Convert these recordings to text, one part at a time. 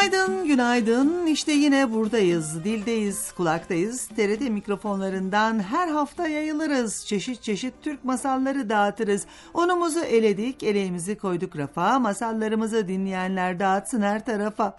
Günaydın, günaydın. İşte yine buradayız, dildeyiz, kulaktayız. TRT mikrofonlarından her hafta yayılırız. Çeşit çeşit Türk masalları dağıtırız. Onumuzu eledik, eleğimizi koyduk rafa. Masallarımızı dinleyenler dağıtsın her tarafa.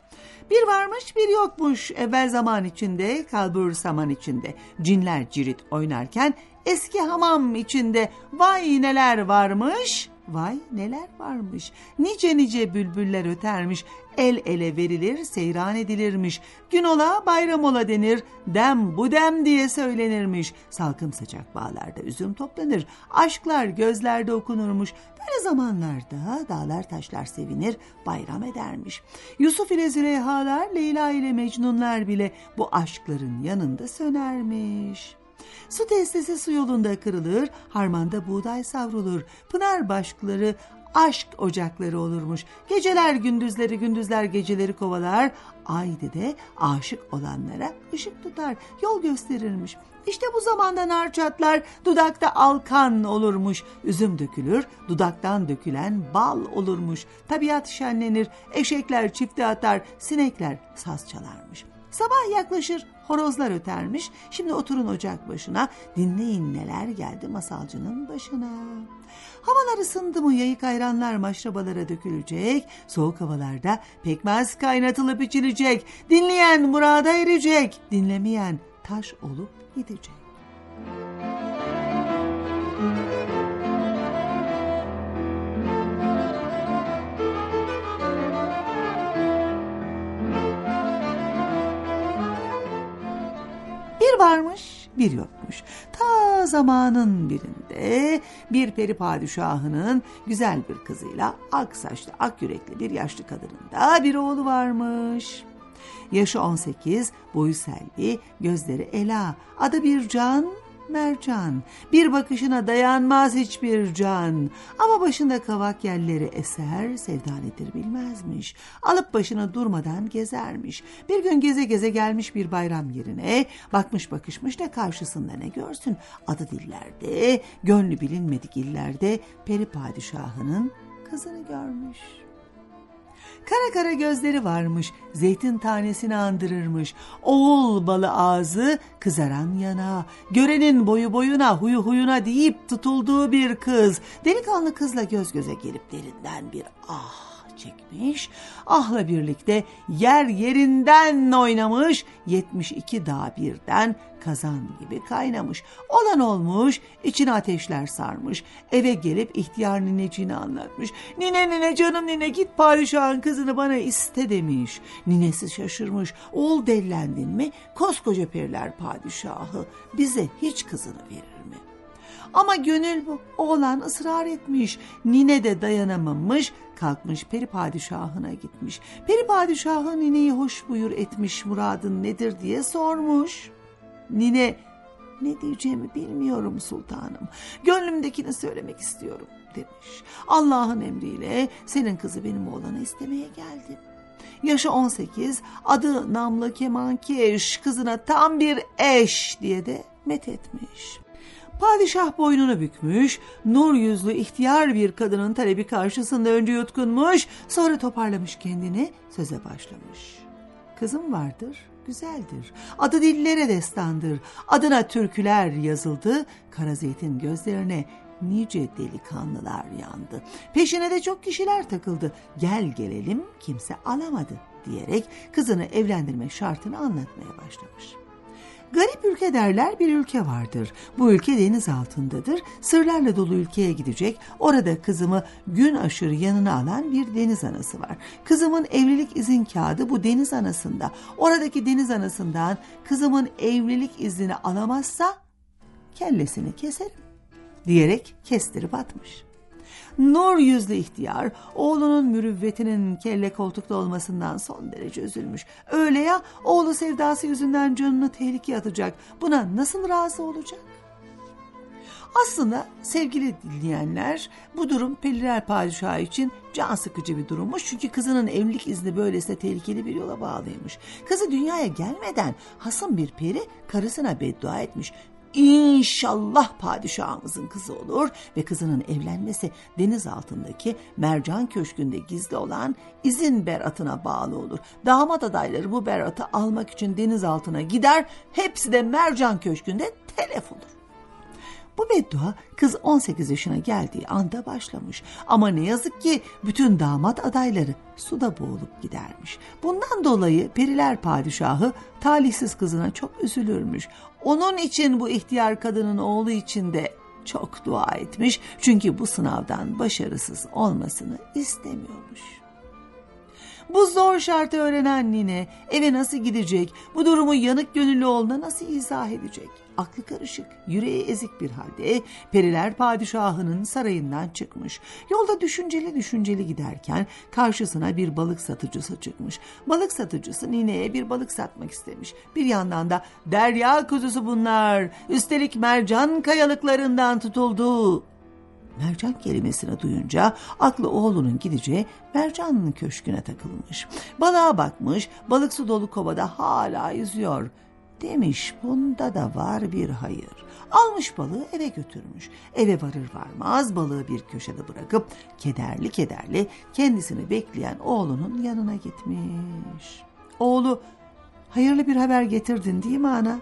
Bir varmış bir yokmuş evvel zaman içinde, kalbur saman içinde. Cinler cirit oynarken eski hamam içinde vay neler varmış Vay neler varmış. Nice nice bülbüller ötermiş. El ele verilir, seyran edilirmiş. Gün ola bayram ola denir. Dem bu dem diye söylenirmiş. Salkım sıcak bağlarda üzüm toplanır. Aşklar gözlerde okunurmuş. Böyle zamanlarda dağlar taşlar sevinir, bayram edermiş. Yusuf ile Züleyhalar, Leyla ile Mecnunlar bile bu aşkların yanında sönermiş.'' Su testisi su yolunda kırılır, harmanda buğday savrulur. Pınar başkları aşk ocakları olurmuş. Geceler gündüzleri, gündüzler geceleri kovalar. Ay de aşık olanlara ışık tutar, yol gösterirmiş. İşte bu zamanda nar çatlar, dudakta alkan olurmuş. Üzüm dökülür, dudaktan dökülen bal olurmuş. Tabiat şenlenir, eşekler çifte atar, sinekler saz çalarmış. Sabah yaklaşır, horozlar ötermiş. Şimdi oturun ocak başına, dinleyin neler geldi masalcının başına. Havalar ısındı mı yayık ayranlar maşrabalara dökülecek. Soğuk havalarda pekmez kaynatılıp içilecek. Dinleyen murada erecek, dinlemeyen taş olup gidecek. Varmış bir yokmuş. Ta zamanın birinde bir peri padişahının güzel bir kızıyla ak saçlı ak yürekli bir yaşlı kadının bir oğlu varmış. Yaşı 18, boyu selvi, gözleri ela, adı bir can, mercan. Bir bakışına dayanmaz hiçbir can. Ama başında kavak yerleri eser, sevda nedir bilmezmiş. Alıp başına durmadan gezermiş. Bir gün geze geze gelmiş bir bayram yerine. Bakmış bakışmış da karşısında ne görsün. Adı dillerde, gönlü bilinmedik illerde peri padişahının kızını görmüş. Kara kara gözleri varmış, zeytin tanesini andırırmış. Oğul balı ağzı, kızaran yana, görenin boyu boyuna, huyu huyuna deyip tutulduğu bir kız. Delikanlı kızla göz göze gelip derinden bir ah çekmiş. Ahla birlikte yer yerinden oynamış. 72 dağ birden kazan gibi kaynamış. Olan olmuş, içine ateşler sarmış. Eve gelip ihtiyar nineciğini anlatmış. Nine nine canım nine git padişahın kızını bana iste demiş. Ninesi şaşırmış. Oğul dellendin mi? Koskoca periler padişahı bize hiç kızını verir? Ama gönül bu. Oğlan ısrar etmiş. Nine de dayanamamış. Kalkmış peri padişahına gitmiş. Peri padişahı nineyi hoş buyur etmiş muradın nedir diye sormuş. Nine ne diyeceğimi bilmiyorum sultanım. Gönlümdekini söylemek istiyorum demiş. Allah'ın emriyle senin kızı benim oğlana istemeye geldim. Yaşı 18, adı namlı kemankeş, kızına tam bir eş diye de met etmiş. Padişah boynunu bükmüş, nur yüzlü ihtiyar bir kadının talebi karşısında önce yutkunmuş, sonra toparlamış kendini, söze başlamış. Kızım vardır, güzeldir. Adı dillere destandır. Adına türküler yazıldı. Kara zeytin gözlerine nice delikanlılar yandı. Peşine de çok kişiler takıldı. Gel gelelim kimse alamadı diyerek kızını evlendirmek şartını anlatmaya başlamış. Garip ülke derler bir ülke vardır. Bu ülke deniz altındadır. Sırlarla dolu ülkeye gidecek. Orada kızımı gün aşırı yanına alan bir deniz anası var. Kızımın evlilik izin kağıdı bu deniz anasında. Oradaki deniz anasından kızımın evlilik iznini alamazsa kellesini keserim diyerek kestirip atmış. Nur yüzlü ihtiyar oğlunun mürüvvetinin kelle koltukta olmasından son derece üzülmüş. Öyle ya oğlu sevdası yüzünden canını tehlikeye atacak. Buna nasıl razı olacak? Aslında sevgili dinleyenler bu durum Peliler Padişahı için can sıkıcı bir durummuş. Çünkü kızının evlilik izni böylesine tehlikeli bir yola bağlıymış. Kızı dünyaya gelmeden hasım bir peri karısına beddua etmiş. İnşallah padişahımızın kızı olur ve kızının evlenmesi deniz altındaki mercan köşkünde gizli olan izin beratına bağlı olur. Damat adayları bu beratı almak için deniz altına gider, hepsi de mercan köşkünde telef olur. Bu beddua kız 18 yaşına geldiği anda başlamış. Ama ne yazık ki bütün damat adayları suda boğulup gidermiş. Bundan dolayı periler padişahı talihsiz kızına çok üzülürmüş. Onun için bu ihtiyar kadının oğlu için de çok dua etmiş. Çünkü bu sınavdan başarısız olmasını istemiyormuş. Bu zor şartı öğrenen nine eve nasıl gidecek, bu durumu yanık gönüllü oğluna nasıl izah edecek? Aklı karışık, yüreği ezik bir halde periler padişahının sarayından çıkmış. Yolda düşünceli düşünceli giderken karşısına bir balık satıcısı çıkmış. Balık satıcısı nineye bir balık satmak istemiş. Bir yandan da derya kuzusu bunlar, üstelik mercan kayalıklarından tutuldu mercan kelimesini duyunca aklı oğlunun gideceği mercan köşküne takılmış. Balığa bakmış, balık su dolu kovada hala yüzüyor. Demiş bunda da var bir hayır. Almış balığı eve götürmüş. Eve varır varmaz balığı bir köşede bırakıp kederli kederli kendisini bekleyen oğlunun yanına gitmiş. Oğlu hayırlı bir haber getirdin değil mi ana?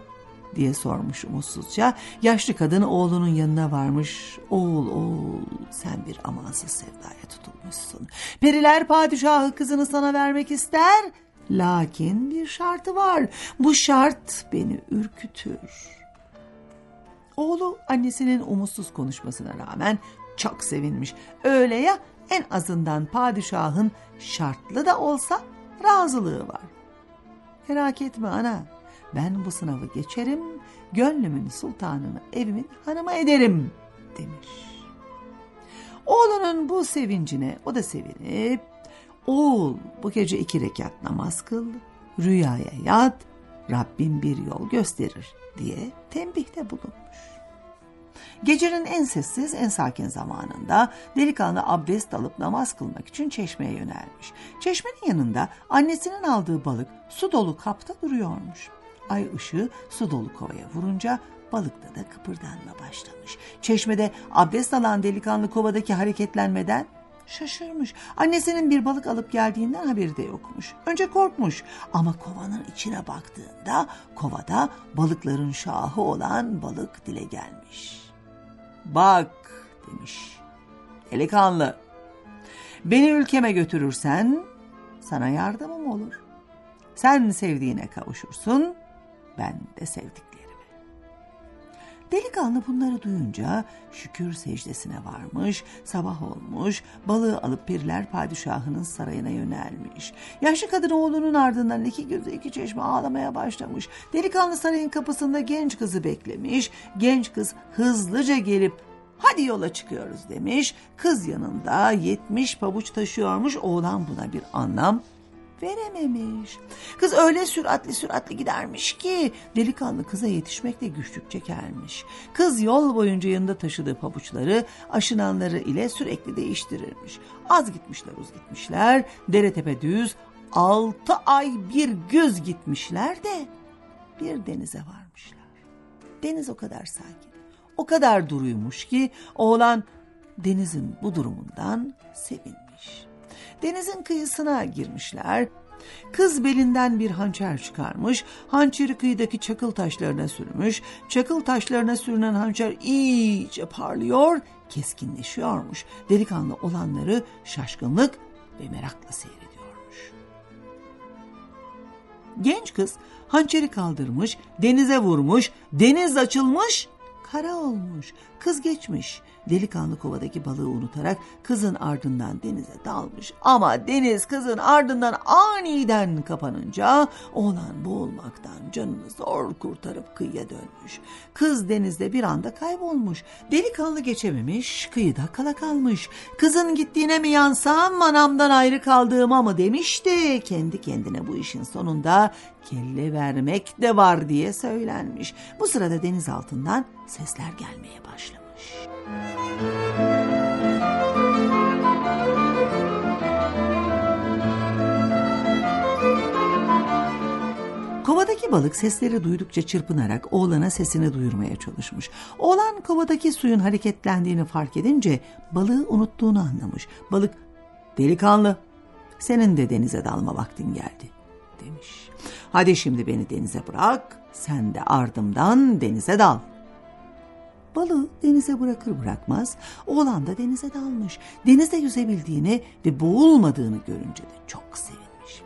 diye sormuş umutsuzca. Yaşlı kadın oğlunun yanına varmış. Oğul oğul sen bir amansız sevdaya tutulmuşsun. Periler padişahı kızını sana vermek ister. Lakin bir şartı var. Bu şart beni ürkütür. Oğlu annesinin umutsuz konuşmasına rağmen çok sevinmiş. Öyle ya en azından padişahın şartlı da olsa razılığı var. Merak etme ana ben bu sınavı geçerim, gönlümün sultanını evimin hanıma ederim demiş. Oğlunun bu sevincine o da sevinip, oğul bu gece iki rekat namaz kıl, rüyaya yat, Rabbim bir yol gösterir diye tembihte bulunmuş. Gecenin en sessiz, en sakin zamanında delikanlı abdest alıp namaz kılmak için çeşmeye yönelmiş. Çeşmenin yanında annesinin aldığı balık su dolu kapta duruyormuş. Ay ışığı su dolu kovaya vurunca balıkta da kıpırdanma başlamış. Çeşmede abdest alan delikanlı kovadaki hareketlenmeden şaşırmış. Annesinin bir balık alıp geldiğinden haberi de yokmuş. Önce korkmuş ama kovanın içine baktığında kovada balıkların şahı olan balık dile gelmiş. Bak demiş delikanlı beni ülkeme götürürsen sana yardımım olur. Sen sevdiğine kavuşursun ben de sevdiklerime. Delikanlı bunları duyunca şükür secdesine varmış, sabah olmuş, balığı alıp pirler padişahının sarayına yönelmiş. Yaşlı kadın oğlunun ardından iki gözü iki çeşme ağlamaya başlamış. Delikanlı sarayın kapısında genç kızı beklemiş. Genç kız hızlıca gelip hadi yola çıkıyoruz demiş. Kız yanında yetmiş pabuç taşıyormuş. Oğlan buna bir anlam verememiş. Kız öyle süratli süratli gidermiş ki delikanlı kıza yetişmekte güçlük çekermiş. Kız yol boyunca yanında taşıdığı pabuçları aşınanları ile sürekli değiştirirmiş. Az gitmişler uz gitmişler dere tepe düz altı ay bir göz gitmişler de bir denize varmışlar. Deniz o kadar sakin, o kadar duruymuş ki oğlan denizin bu durumundan sevinmiş denizin kıyısına girmişler. Kız belinden bir hançer çıkarmış, hançeri kıyıdaki çakıl taşlarına sürmüş, çakıl taşlarına sürünen hançer iyice parlıyor, keskinleşiyormuş. Delikanlı olanları şaşkınlık ve merakla seyrediyormuş. Genç kız hançeri kaldırmış, denize vurmuş, deniz açılmış, kara olmuş. Kız geçmiş. Delikanlı kovadaki balığı unutarak kızın ardından denize dalmış. Ama deniz kızın ardından aniden kapanınca oğlan boğulmaktan canını zor kurtarıp kıyıya dönmüş. Kız denizde bir anda kaybolmuş. Delikanlı geçememiş, kıyıda kala kalmış. Kızın gittiğine mi yansam, anamdan ayrı kaldığıma mı demişti. Kendi kendine bu işin sonunda kelle vermek de var diye söylenmiş. Bu sırada deniz altından sesler gelmeye başlamış. Kovadaki balık sesleri duydukça çırpınarak oğlana sesini duyurmaya çalışmış. Oğlan kovadaki suyun hareketlendiğini fark edince balığı unuttuğunu anlamış. Balık, delikanlı senin de denize dalma vaktin geldi demiş. Hadi şimdi beni denize bırak, sen de ardımdan denize dal. Balığı denize bırakır bırakmaz oğlan da denize dalmış. Denizde yüzebildiğini ve boğulmadığını görünce de çok sevinmiş.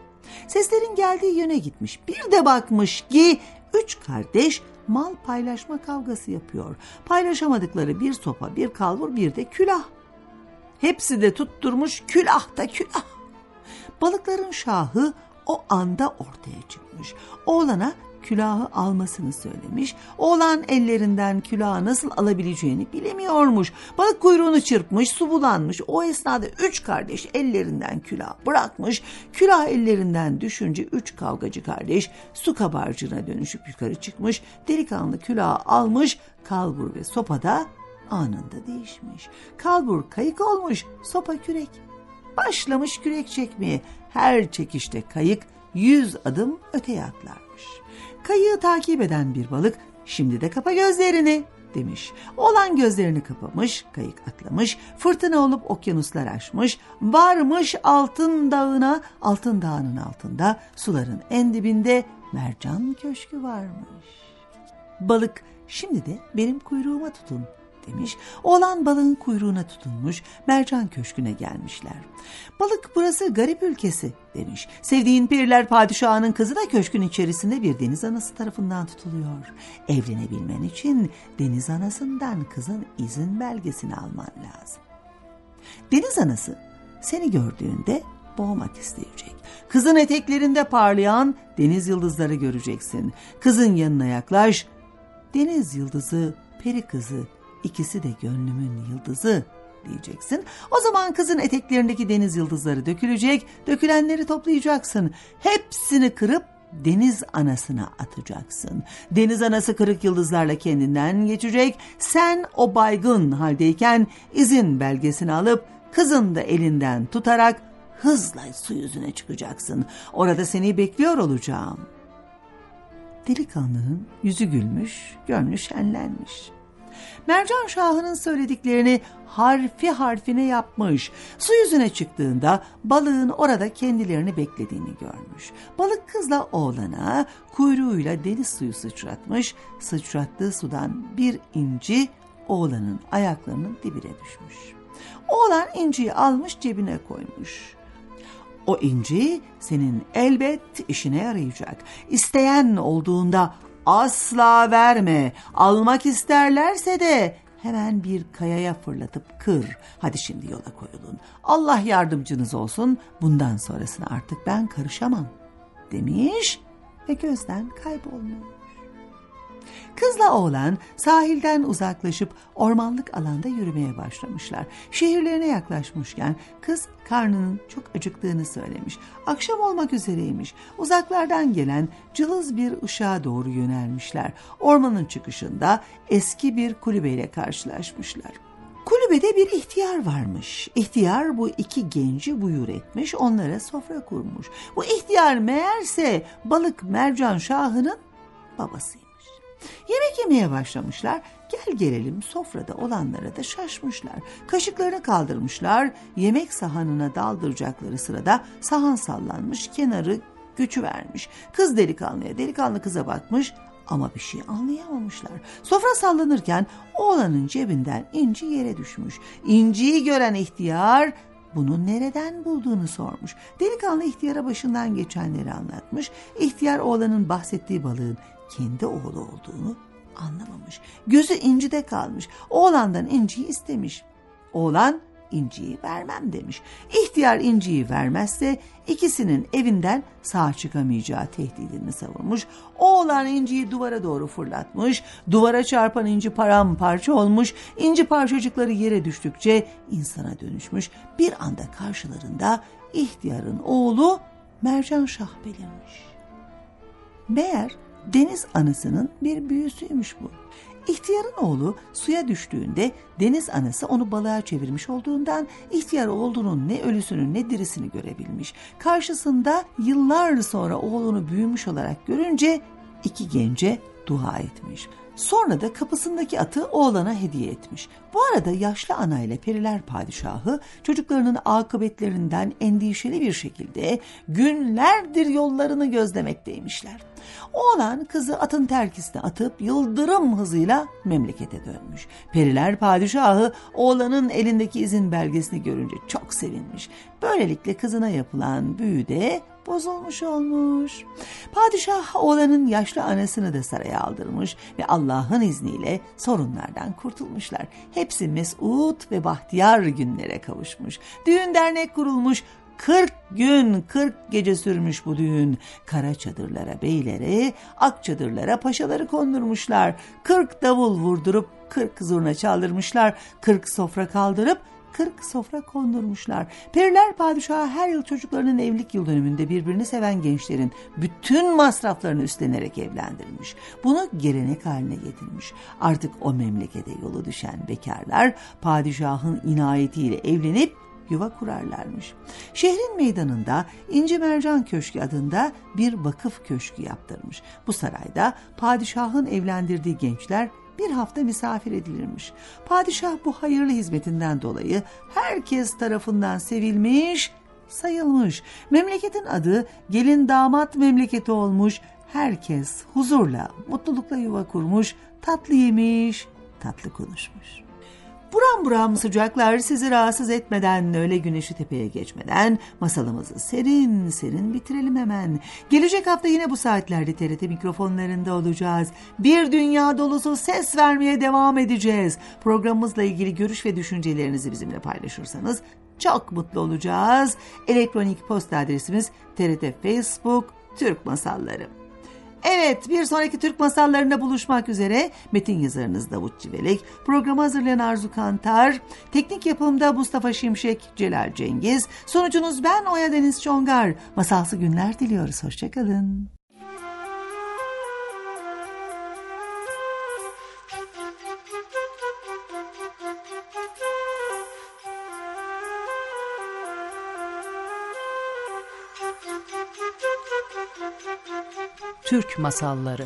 Seslerin geldiği yöne gitmiş. Bir de bakmış ki üç kardeş mal paylaşma kavgası yapıyor. Paylaşamadıkları bir sopa, bir kalbur, bir de külah. Hepsi de tutturmuş külah da külah. Balıkların şahı o anda ortaya çıkmış. Oğlana külahı almasını söylemiş. Oğlan ellerinden külahı nasıl alabileceğini bilemiyormuş. Balık kuyruğunu çırpmış, su bulanmış. O esnada üç kardeş ellerinden külah bırakmış. Külah ellerinden düşünce üç kavgacı kardeş su kabarcığına dönüşüp yukarı çıkmış. Delikanlı külahı almış, kalbur ve sopada anında değişmiş. Kalbur kayık olmuş, sopa kürek. Başlamış kürek çekmeye. Her çekişte kayık yüz adım öteye atlarmış. Kayığı takip eden bir balık şimdi de kapa gözlerini demiş. Olan gözlerini kapamış, kayık atlamış, fırtına olup okyanuslar aşmış, varmış altın dağına, altın dağının altında, suların en dibinde mercan köşkü varmış. Balık şimdi de benim kuyruğuma tutun demiş. Oğlan balığın kuyruğuna tutunmuş, mercan köşküne gelmişler. Balık burası garip ülkesi demiş. Sevdiğin pirler padişahının kızı da köşkün içerisinde bir deniz anası tarafından tutuluyor. Evlenebilmen için deniz anasından kızın izin belgesini alman lazım. Deniz anası seni gördüğünde boğmak isteyecek. Kızın eteklerinde parlayan deniz yıldızları göreceksin. Kızın yanına yaklaş. Deniz yıldızı, peri kızı ikisi de gönlümün yıldızı diyeceksin. O zaman kızın eteklerindeki deniz yıldızları dökülecek, dökülenleri toplayacaksın. Hepsini kırıp deniz anasına atacaksın. Deniz anası kırık yıldızlarla kendinden geçecek. Sen o baygın haldeyken izin belgesini alıp kızın da elinden tutarak hızla su yüzüne çıkacaksın. Orada seni bekliyor olacağım. Delikanlının yüzü gülmüş, gönlü şenlenmiş. Mercan Şahı'nın söylediklerini harfi harfine yapmış. Su yüzüne çıktığında balığın orada kendilerini beklediğini görmüş. Balık kızla oğlana kuyruğuyla deniz suyu sıçratmış. Sıçrattığı sudan bir inci oğlanın ayaklarının dibine düşmüş. Oğlan inciyi almış cebine koymuş. O inci senin elbet işine yarayacak. İsteyen olduğunda asla verme. Almak isterlerse de hemen bir kayaya fırlatıp kır. Hadi şimdi yola koyulun. Allah yardımcınız olsun. Bundan sonrasına artık ben karışamam demiş ve gözden kaybolmuş. Kızla oğlan sahilden uzaklaşıp ormanlık alanda yürümeye başlamışlar. Şehirlerine yaklaşmışken kız karnının çok acıktığını söylemiş. Akşam olmak üzereymiş. Uzaklardan gelen cılız bir ışığa doğru yönelmişler. Ormanın çıkışında eski bir kulübeyle karşılaşmışlar. Kulübede bir ihtiyar varmış. İhtiyar bu iki genci buyur etmiş, onlara sofra kurmuş. Bu ihtiyar meğerse balık mercan şahının babasıymış. Yemek yemeye başlamışlar. Gel gelelim sofrada olanlara da şaşmışlar. Kaşıklarını kaldırmışlar. Yemek sahanına daldıracakları sırada sahan sallanmış, kenarı göçü vermiş. Kız delikanlıya, delikanlı kıza bakmış ama bir şey anlayamamışlar. Sofra sallanırken oğlanın cebinden inci yere düşmüş. İnciyi gören ihtiyar bunu nereden bulduğunu sormuş. Delikanlı ihtiyara başından geçenleri anlatmış. İhtiyar oğlanın bahsettiği balığın kendi oğlu olduğunu anlamamış. Gözü incide kalmış. Oğlandan inciyi istemiş. Oğlan inciyi vermem demiş. İhtiyar inciyi vermezse ikisinin evinden sağ çıkamayacağı tehdidini savurmuş. Oğlan inciyi duvara doğru fırlatmış. Duvara çarpan inci paramparça olmuş. İnci parçacıkları yere düştükçe insana dönüşmüş. Bir anda karşılarında ihtiyarın oğlu Mercan Şah belirmiş. Meğer deniz anasının bir büyüsüymüş bu. İhtiyarın oğlu suya düştüğünde deniz anası onu balığa çevirmiş olduğundan ihtiyar oğlunun ne ölüsünü ne dirisini görebilmiş. Karşısında yıllar sonra oğlunu büyümüş olarak görünce iki gence dua etmiş. Sonra da kapısındaki atı oğlana hediye etmiş. Bu arada yaşlı ana ile periler padişahı çocuklarının akıbetlerinden endişeli bir şekilde günlerdir yollarını gözlemekteymişler. Oğlan kızı atın terkisine atıp yıldırım hızıyla memlekete dönmüş. Periler padişahı oğlanın elindeki izin belgesini görünce çok sevinmiş. Böylelikle kızına yapılan büyü de bozulmuş olmuş. Padişah oğlanın yaşlı anasını da saraya aldırmış ve Allah'ın izniyle sorunlardan kurtulmuşlar. Hepsi mesut ve bahtiyar günlere kavuşmuş. Düğün dernek kurulmuş, 40 gün 40 gece sürmüş bu düğün. Kara çadırlara beyleri, ak çadırlara paşaları kondurmuşlar. 40 davul vurdurup 40 zurna çaldırmışlar. 40 sofra kaldırıp 40 sofra kondurmuşlar. Periler padişahı her yıl çocuklarının evlilik yıl dönümünde birbirini seven gençlerin bütün masraflarını üstlenerek evlendirmiş. Bunu gelenek haline getirmiş. Artık o memlekete yolu düşen bekarlar padişahın inayetiyle evlenip yuva kurarlarmış. Şehrin meydanında İnci Mercan Köşkü adında bir vakıf köşkü yaptırmış. Bu sarayda padişahın evlendirdiği gençler bir hafta misafir edilirmiş. Padişah bu hayırlı hizmetinden dolayı herkes tarafından sevilmiş, sayılmış. Memleketin adı gelin damat memleketi olmuş. Herkes huzurla, mutlulukla yuva kurmuş, tatlı yemiş, tatlı konuşmuş. Buram buram sıcaklar sizi rahatsız etmeden, öğle güneşi tepeye geçmeden masalımızı serin serin bitirelim hemen. Gelecek hafta yine bu saatlerde TRT mikrofonlarında olacağız. Bir dünya dolusu ses vermeye devam edeceğiz. Programımızla ilgili görüş ve düşüncelerinizi bizimle paylaşırsanız çok mutlu olacağız. Elektronik posta adresimiz TRT Facebook Türk Masalları. Evet bir sonraki Türk masallarında buluşmak üzere. Metin yazarınız Davut Civelek, programı hazırlayan Arzu Kantar, teknik yapımda Mustafa Şimşek, Celal Cengiz, sonucunuz ben Oya Deniz Çongar. Masalsı günler diliyoruz, hoşçakalın. Türk Masalları